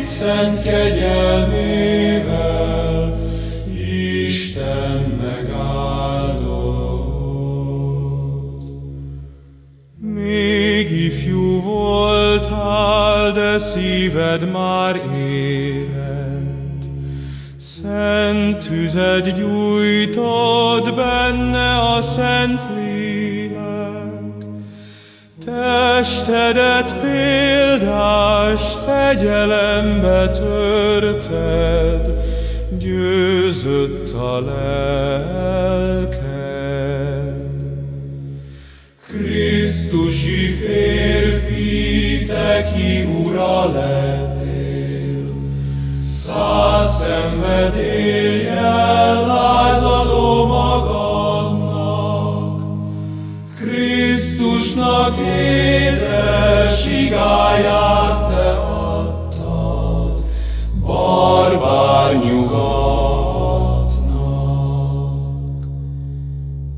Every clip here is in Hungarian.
kit szent kegyelmével, Isten megáldott. Még ifjú voltál, de szíved már érett, Szent tüzet gyújtod benne a Szent Lélek. Testedet példás fegyelembe törted, Győzött a lelked. Krisztusi férfi, te ki ura lettél, Száz szenvedéllyel Krisztusnak édes igáját te adtad, barbár nyugatnak.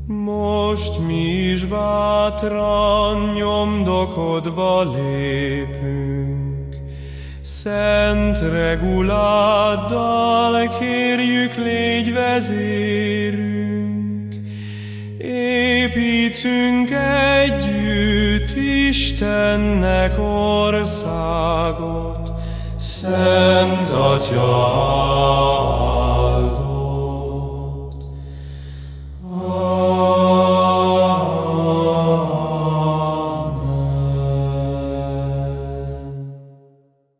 Most mi is bátran nyomdokodba lépünk, Szent reguláddal kérjük, légy vezérünk. Építsünk együtt Istennek országot, Szent Atya